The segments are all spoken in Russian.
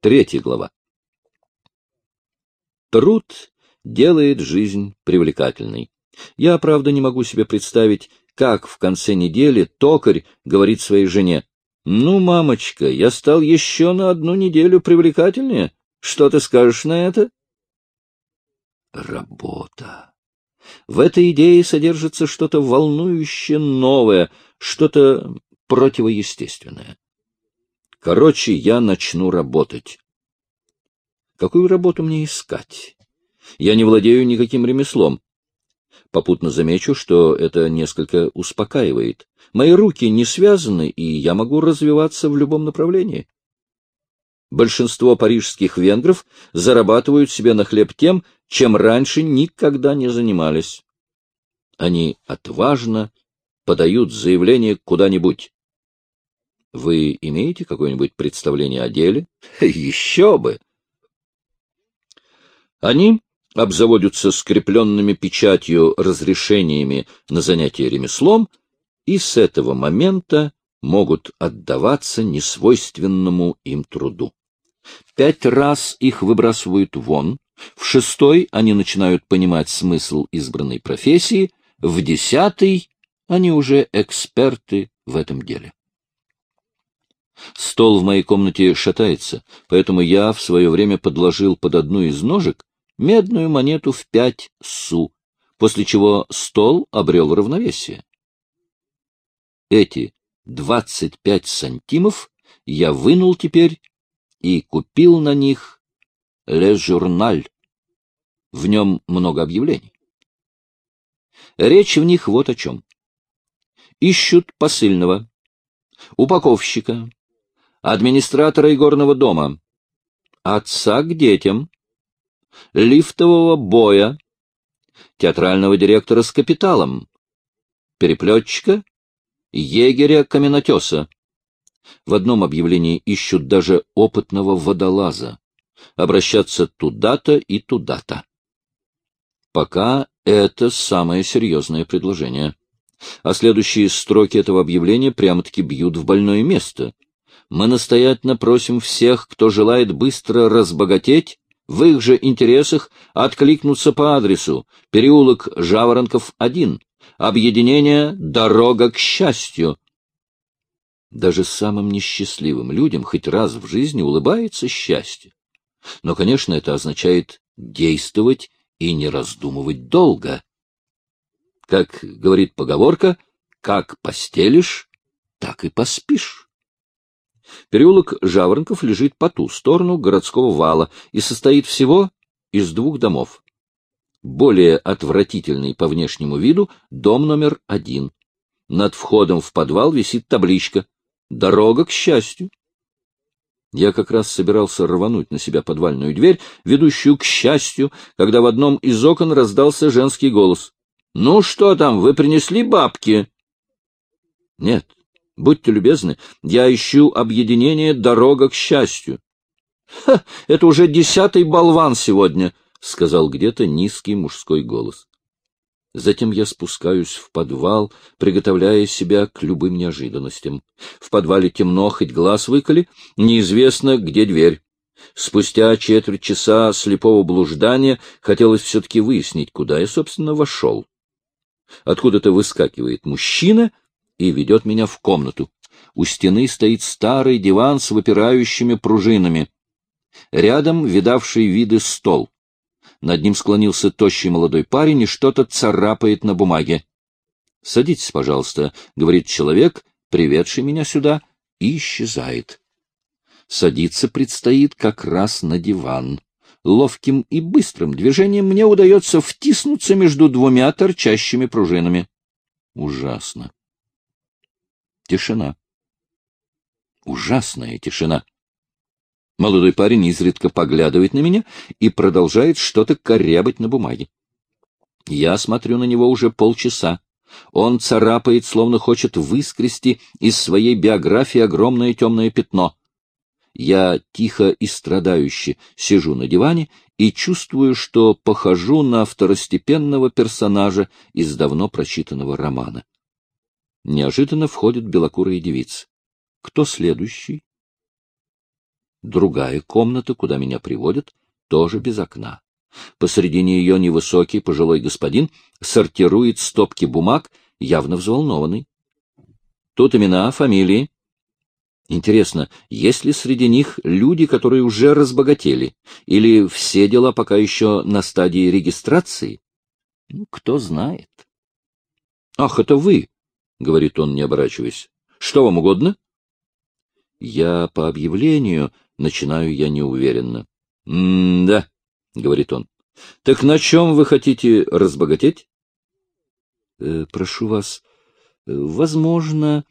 Третья глава. Труд делает жизнь привлекательной. Я, правда, не могу себе представить, как в конце недели токарь говорит своей жене, «Ну, мамочка, я стал еще на одну неделю привлекательнее. Что ты скажешь на это?» Работа. В этой идее содержится что-то волнующее новое, что-то противоестественное. Короче, я начну работать. Какую работу мне искать? Я не владею никаким ремеслом. Попутно замечу, что это несколько успокаивает. Мои руки не связаны, и я могу развиваться в любом направлении. Большинство парижских венгров зарабатывают себе на хлеб тем, чем раньше никогда не занимались. Они отважно подают заявление куда-нибудь. Вы имеете какое-нибудь представление о деле? Еще бы! Они обзаводятся скрепленными печатью разрешениями на занятие ремеслом и с этого момента могут отдаваться несвойственному им труду. Пять раз их выбрасывают вон, в шестой они начинают понимать смысл избранной профессии, в десятый они уже эксперты в этом деле. Стол в моей комнате шатается, поэтому я в свое время подложил под одну из ножек медную монету в пять су, после чего стол обрел равновесие. Эти двадцать пять сантимов я вынул теперь и купил на них «Ле Журналь». В нем много объявлений. Речь в них вот о чем. Ищут посыльного, упаковщика, администратора игорного дома, отца к детям, лифтового боя, театрального директора с капиталом, переплетчика, егеря-каменотеса. В одном объявлении ищут даже опытного водолаза. Обращаться туда-то и туда-то. Пока это самое серьезное предложение. А следующие строки этого объявления прямо-таки бьют в больное место. Мы настоятельно просим всех, кто желает быстро разбогатеть, в их же интересах откликнуться по адресу переулок Жаворонков, 1, объединение «Дорога к счастью». Даже самым несчастливым людям хоть раз в жизни улыбается счастье. Но, конечно, это означает действовать и не раздумывать долго. Как говорит поговорка, как постелишь, так и поспишь. Переулок Жаворонков лежит по ту сторону городского вала и состоит всего из двух домов. Более отвратительный по внешнему виду дом номер один. Над входом в подвал висит табличка «Дорога к счастью». Я как раз собирался рвануть на себя подвальную дверь, ведущую к счастью, когда в одном из окон раздался женский голос. — Ну что там, вы принесли бабки? — Нет, Будьте любезны, я ищу объединение «Дорога к счастью». — Ха, это уже десятый болван сегодня, — сказал где-то низкий мужской голос. Затем я спускаюсь в подвал, приготовляя себя к любым неожиданностям. В подвале темно, хоть глаз выколи, неизвестно, где дверь. Спустя четверть часа слепого блуждания хотелось все-таки выяснить, куда я, собственно, вошел. Откуда-то выскакивает мужчина и ведет меня в комнату. У стены стоит старый диван с выпирающими пружинами. Рядом видавший виды стол. Над ним склонился тощий молодой парень и что-то царапает на бумаге. — Садитесь, пожалуйста, — говорит человек, приведший меня сюда, и исчезает. Садиться предстоит как раз на диван. Ловким и быстрым движением мне удается втиснуться между двумя торчащими пружинами. Ужасно. Тишина. Ужасная тишина. Молодой парень изредка поглядывает на меня и продолжает что-то корябать на бумаге. Я смотрю на него уже полчаса. Он царапает, словно хочет выскрести из своей биографии огромное темное пятно. Я тихо и страдающе сижу на диване и чувствую, что похожу на второстепенного персонажа из давно прочитанного романа. Неожиданно входит белокурая девица. Кто следующий? Другая комната, куда меня приводят, тоже без окна. Посредине ее невысокий пожилой господин сортирует стопки бумаг, явно взволнованный. Тут имена, фамилии. Интересно, есть ли среди них люди, которые уже разбогатели, или все дела пока еще на стадии регистрации? Ну, кто знает. — Ах, это вы, — говорит он, не оборачиваясь. — Что вам угодно? Я по объявлению начинаю я неуверенно. — Да, — говорит он. — Так на чем вы хотите разбогатеть? «Э, — Прошу вас, э, возможно,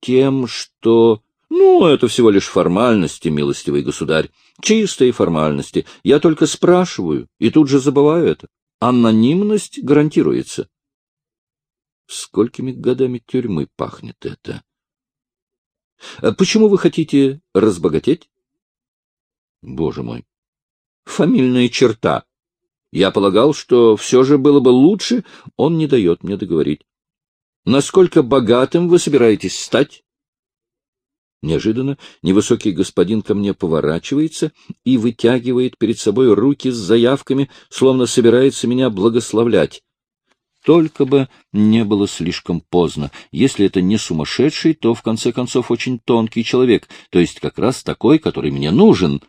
тем, что... Ну, это всего лишь формальности, милостивый государь. Чистые формальности. Я только спрашиваю, и тут же забываю это. Анонимность гарантируется. Сколькими годами тюрьмы пахнет это? А почему вы хотите разбогатеть? Боже мой! Фамильная черта. Я полагал, что все же было бы лучше, он не дает мне договорить. Насколько богатым вы собираетесь стать? Неожиданно невысокий господин ко мне поворачивается и вытягивает перед собой руки с заявками, словно собирается меня благословлять. Только бы не было слишком поздно. Если это не сумасшедший, то, в конце концов, очень тонкий человек, то есть как раз такой, который мне нужен.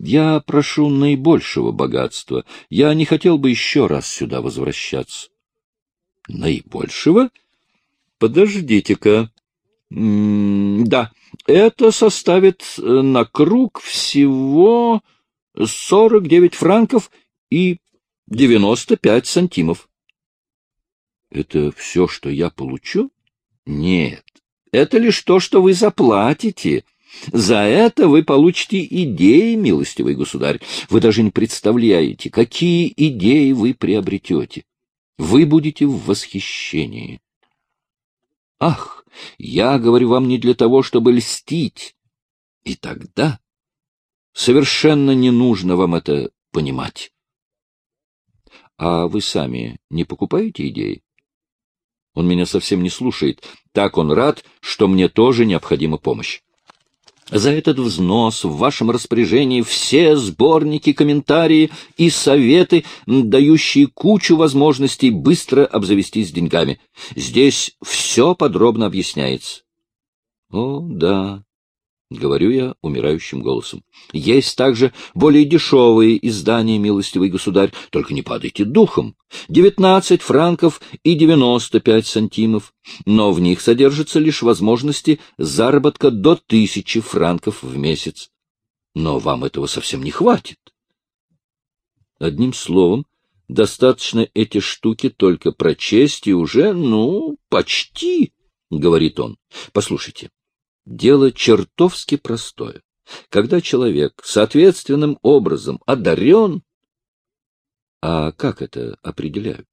Я прошу наибольшего богатства. Я не хотел бы еще раз сюда возвращаться. Наибольшего? Подождите-ка. Да, это составит э, на круг всего сорок девять франков и девяносто пять сантимов. Это все, что я получу? Нет, это лишь то, что вы заплатите. За это вы получите идеи, милостивый государь. Вы даже не представляете, какие идеи вы приобретете. Вы будете в восхищении. Ах, я говорю вам не для того, чтобы льстить. И тогда совершенно не нужно вам это понимать. А вы сами не покупаете идеи? Он меня совсем не слушает. Так он рад, что мне тоже необходима помощь. За этот взнос в вашем распоряжении все сборники, комментарии и советы, дающие кучу возможностей быстро обзавестись деньгами. Здесь все подробно объясняется. О, да, — говорю я умирающим голосом. — Есть также более дешевые издания, милостивый государь, только не падайте духом. Девятнадцать франков и девяносто пять сантимов, но в них содержатся лишь возможности заработка до тысячи франков в месяц. Но вам этого совсем не хватит. Одним словом, достаточно эти штуки только прочесть и уже, ну, почти, — говорит он. Послушайте, Дело чертовски простое. Когда человек соответственным образом одарен, а как это определяют?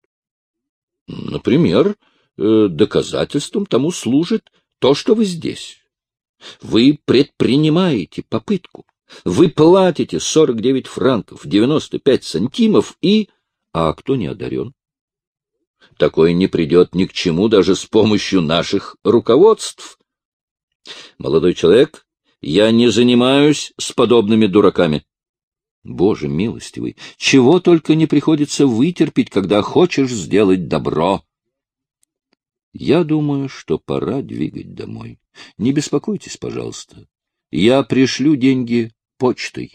Например, э, доказательством тому служит то, что вы здесь. Вы предпринимаете попытку. Вы платите 49 франков, 95 сантимов и... А кто не одарен? Такое не придет ни к чему даже с помощью наших руководств. Молодой человек, я не занимаюсь с подобными дураками. Боже милостивый, чего только не приходится вытерпеть, когда хочешь сделать добро. Я думаю, что пора двигать домой. Не беспокойтесь, пожалуйста. Я пришлю деньги почтой.